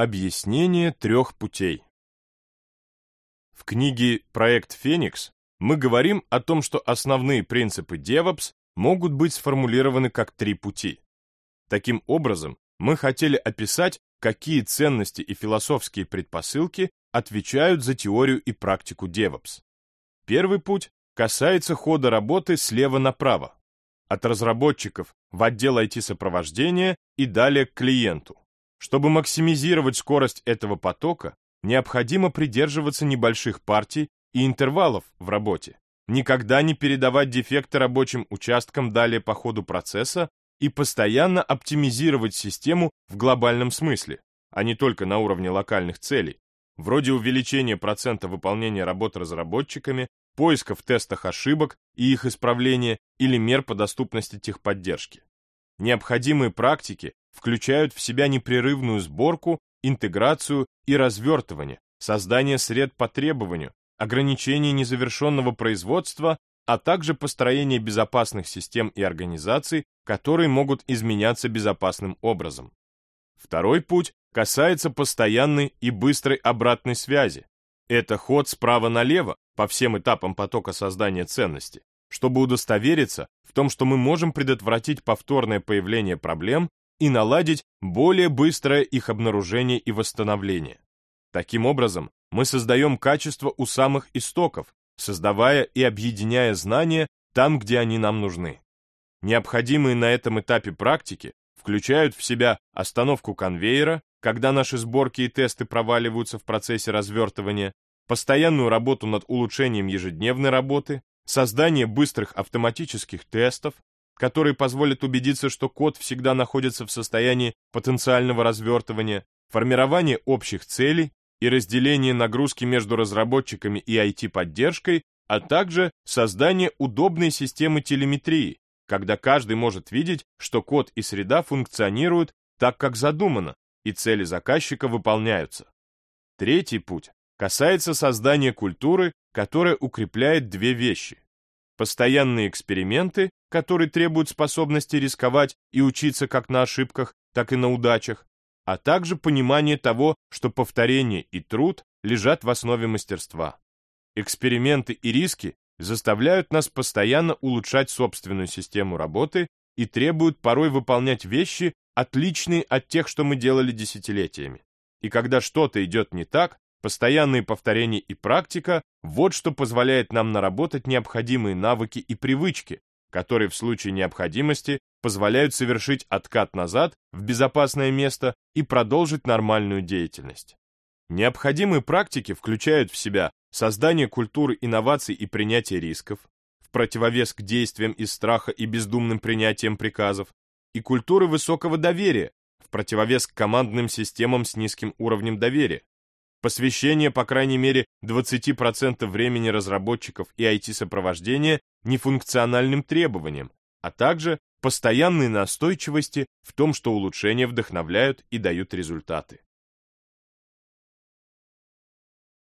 Объяснение трех путей. В книге «Проект Феникс» мы говорим о том, что основные принципы DevOps могут быть сформулированы как три пути. Таким образом, мы хотели описать, какие ценности и философские предпосылки отвечают за теорию и практику DevOps. Первый путь касается хода работы слева направо, от разработчиков в отдел IT-сопровождения и далее к клиенту. Чтобы максимизировать скорость этого потока, необходимо придерживаться небольших партий и интервалов в работе, никогда не передавать дефекты рабочим участкам далее по ходу процесса и постоянно оптимизировать систему в глобальном смысле, а не только на уровне локальных целей, вроде увеличения процента выполнения работ разработчиками, поиска в тестах ошибок и их исправления или мер по доступности техподдержки. Необходимые практики включают в себя непрерывную сборку, интеграцию и развертывание, создание сред по требованию, ограничение незавершенного производства, а также построение безопасных систем и организаций, которые могут изменяться безопасным образом. Второй путь касается постоянной и быстрой обратной связи. Это ход справа налево по всем этапам потока создания ценности, чтобы удостовериться в том, что мы можем предотвратить повторное появление проблем и наладить более быстрое их обнаружение и восстановление. Таким образом, мы создаем качество у самых истоков, создавая и объединяя знания там, где они нам нужны. Необходимые на этом этапе практики включают в себя остановку конвейера, когда наши сборки и тесты проваливаются в процессе развертывания, постоянную работу над улучшением ежедневной работы, создание быстрых автоматических тестов, которые позволят убедиться, что код всегда находится в состоянии потенциального развертывания, формирование общих целей и разделение нагрузки между разработчиками и IT-поддержкой, а также создание удобной системы телеметрии, когда каждый может видеть, что код и среда функционируют так, как задумано, и цели заказчика выполняются. Третий путь касается создания культуры, которая укрепляет две вещи. Постоянные эксперименты, которые требуют способности рисковать и учиться как на ошибках, так и на удачах, а также понимание того, что повторение и труд лежат в основе мастерства. Эксперименты и риски заставляют нас постоянно улучшать собственную систему работы и требуют порой выполнять вещи, отличные от тех, что мы делали десятилетиями. И когда что-то идет не так, постоянные повторения и практика – вот что позволяет нам наработать необходимые навыки и привычки, которые в случае необходимости позволяют совершить откат назад в безопасное место и продолжить нормальную деятельность. Необходимые практики включают в себя создание культуры инноваций и принятия рисков, в противовес к действиям из страха и бездумным принятием приказов, и культуры высокого доверия, в противовес к командным системам с низким уровнем доверия, посвящение по крайней мере 20% времени разработчиков и IT-сопровождения нефункциональным требованиям, а также постоянной настойчивости в том, что улучшения вдохновляют и дают результаты.